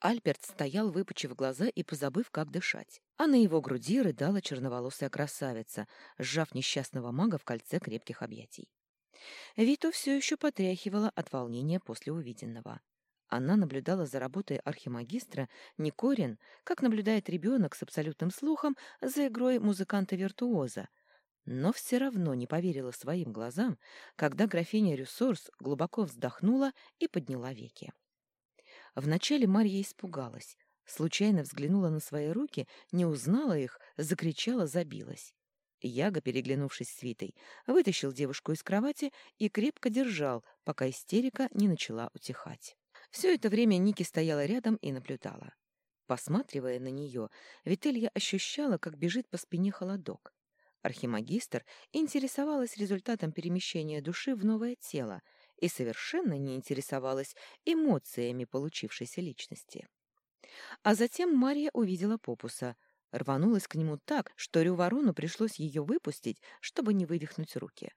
Альберт стоял, выпучив глаза и позабыв, как дышать. А на его груди рыдала черноволосая красавица, сжав несчастного мага в кольце крепких объятий. Виту все еще потряхивала от волнения после увиденного. Она наблюдала за работой архимагистра Никорин, как наблюдает ребенок с абсолютным слухом за игрой музыканта-виртуоза, но все равно не поверила своим глазам, когда графиня Рюсорс глубоко вздохнула и подняла веки. Вначале Марья испугалась, случайно взглянула на свои руки, не узнала их, закричала, забилась. Яга, переглянувшись с Витой, вытащил девушку из кровати и крепко держал, пока истерика не начала утихать. Все это время Ники стояла рядом и наблюдала. Посматривая на нее, Вителья ощущала, как бежит по спине холодок. Архимагистр интересовалась результатом перемещения души в новое тело и совершенно не интересовалась эмоциями получившейся личности. А затем Мария увидела Попуса, рванулась к нему так, что Рюворону пришлось ее выпустить, чтобы не вывихнуть руки.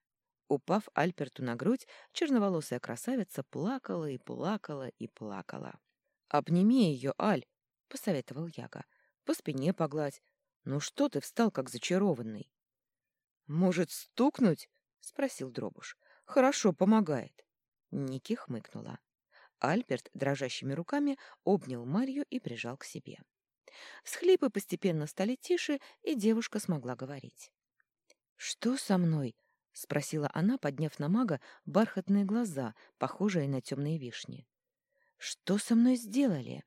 Упав Альперту на грудь, черноволосая красавица плакала и плакала и плакала. «Обними ее, Аль!» — посоветовал Яга. «По спине погладь. Ну что ты встал, как зачарованный?» «Может, стукнуть?» — спросил Дробуш. «Хорошо, помогает». Ники хмыкнула. Альберт дрожащими руками обнял Марью и прижал к себе. Схлипы постепенно стали тише, и девушка смогла говорить. «Что со мной?» — спросила она, подняв на мага бархатные глаза, похожие на темные вишни. «Что со мной сделали?»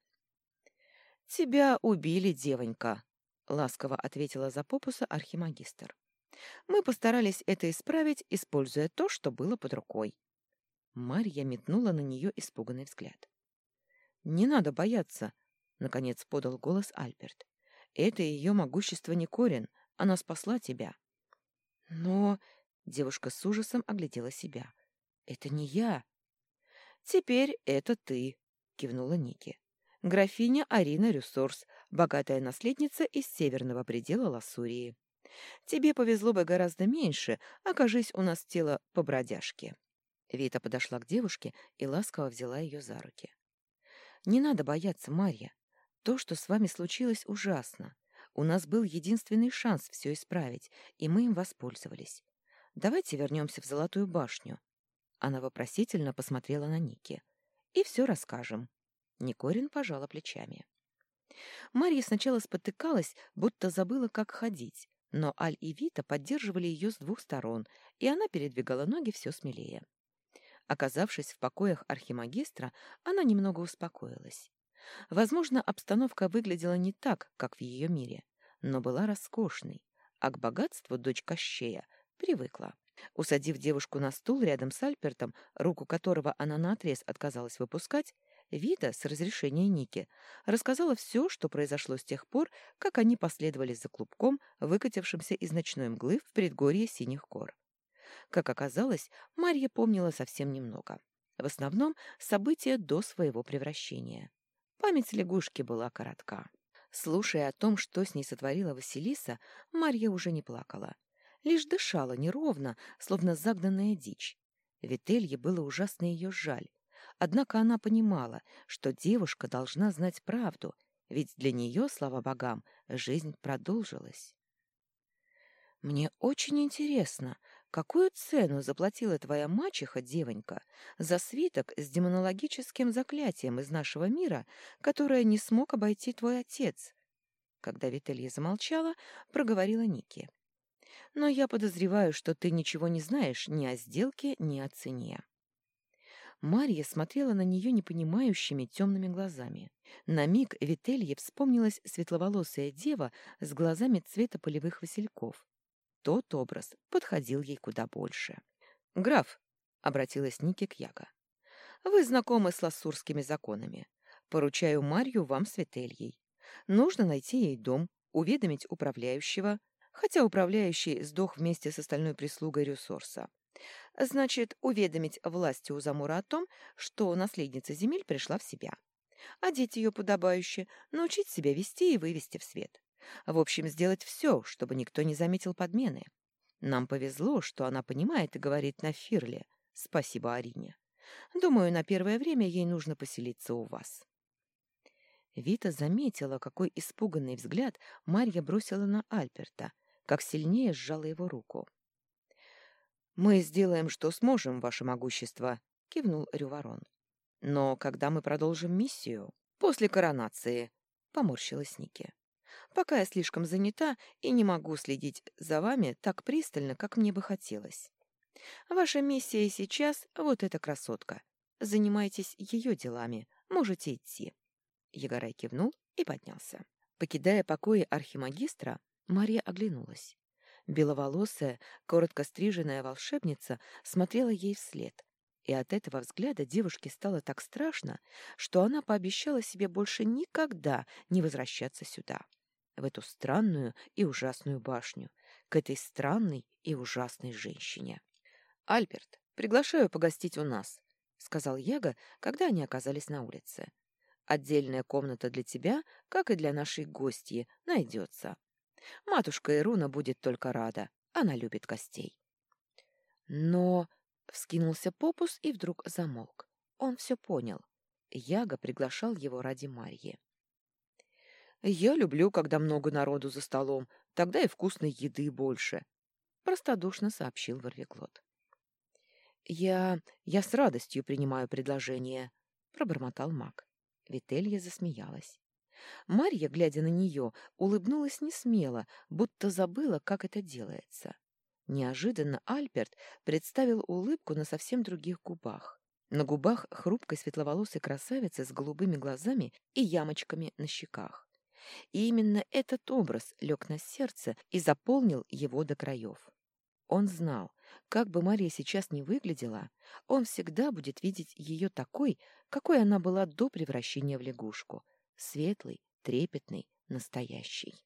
«Тебя убили, девонька», — ласково ответила за попуса архимагистр. Мы постарались это исправить, используя то, что было под рукой. Марья метнула на нее испуганный взгляд. «Не надо бояться», — наконец подал голос Альберт. «Это ее могущество не корен. Она спасла тебя». «Но...» — девушка с ужасом оглядела себя. «Это не я». «Теперь это ты», — кивнула Ники. «Графиня Арина Рюсорс, богатая наследница из северного предела Лассурии». Тебе повезло бы гораздо меньше, окажись у нас тело по бродяжке». Вита подошла к девушке и ласково взяла ее за руки. «Не надо бояться, Марья. То, что с вами случилось, ужасно. У нас был единственный шанс все исправить, и мы им воспользовались. Давайте вернемся в Золотую башню». Она вопросительно посмотрела на Ники. «И все расскажем». Никорин пожала плечами. Марья сначала спотыкалась, будто забыла, как ходить, но Аль и Вита поддерживали ее с двух сторон, и она передвигала ноги все смелее. Оказавшись в покоях архимагистра, она немного успокоилась. Возможно, обстановка выглядела не так, как в ее мире, но была роскошной, а к богатству дочь Кощея привыкла. Усадив девушку на стул рядом с Альпертом, руку которого она наотрез отказалась выпускать, Вита, с разрешения Ники, рассказала все, что произошло с тех пор, как они последовали за клубком, выкатившимся из ночной мглы в предгорье Синих гор. Как оказалось, Марья помнила совсем немного. В основном события до своего превращения. Память лягушки была коротка. Слушая о том, что с ней сотворила Василиса, Марья уже не плакала. Лишь дышала неровно, словно загнанная дичь. Вителье было ужасно ее жаль, Однако она понимала, что девушка должна знать правду, ведь для нее, слава богам, жизнь продолжилась. «Мне очень интересно, какую цену заплатила твоя мачеха, девонька, за свиток с демонологическим заклятием из нашего мира, которое не смог обойти твой отец?» Когда Вителья замолчала, проговорила Ники. «Но я подозреваю, что ты ничего не знаешь ни о сделке, ни о цене». Марья смотрела на нее непонимающими темными глазами. На миг Вителье вспомнилась светловолосая дева с глазами цвета полевых васильков. Тот образ подходил ей куда больше. «Граф», — обратилась Ники к Яго, — «вы знакомы с лассурскими законами. Поручаю Марью вам с Вительей. Нужно найти ей дом, уведомить управляющего, хотя управляющий сдох вместе с остальной прислугой Рюсорса. Значит, уведомить власти у Замура о том, что наследница земель пришла в себя. Одеть ее подобающе, научить себя вести и вывести в свет. В общем, сделать все, чтобы никто не заметил подмены. Нам повезло, что она понимает и говорит на Фирле «Спасибо Арине». Думаю, на первое время ей нужно поселиться у вас. Вита заметила, какой испуганный взгляд Марья бросила на Альберта, как сильнее сжала его руку. «Мы сделаем, что сможем, ваше могущество», — кивнул Рюворон. «Но когда мы продолжим миссию?» «После коронации», — поморщилась Ники. «Пока я слишком занята и не могу следить за вами так пристально, как мне бы хотелось. Ваша миссия сейчас — вот эта красотка. Занимайтесь ее делами, можете идти». Егорай кивнул и поднялся. Покидая покои архимагистра, Мария оглянулась. Беловолосая, коротко стриженная волшебница смотрела ей вслед, и от этого взгляда девушке стало так страшно, что она пообещала себе больше никогда не возвращаться сюда, в эту странную и ужасную башню, к этой странной и ужасной женщине. «Альберт, приглашаю погостить у нас», — сказал Яга, когда они оказались на улице. «Отдельная комната для тебя, как и для нашей гостьи, найдется. Матушка Ируна будет только рада, она любит гостей». «Но...» — вскинулся Попус и вдруг замолк. Он все понял. Яга приглашал его ради Марьи. «Я люблю, когда много народу за столом, тогда и вкусной еды больше», — простодушно сообщил Ворвиглот. «Я... я с радостью принимаю предложение», — пробормотал маг. Вителья засмеялась. Марья, глядя на нее, улыбнулась несмело, будто забыла, как это делается. Неожиданно Альберт представил улыбку на совсем других губах. На губах хрупкой светловолосой красавицы с голубыми глазами и ямочками на щеках. И именно этот образ лег на сердце и заполнил его до краев. Он знал, как бы Мария сейчас ни выглядела, он всегда будет видеть ее такой, какой она была до превращения в лягушку, светлой, трепетной, настоящей.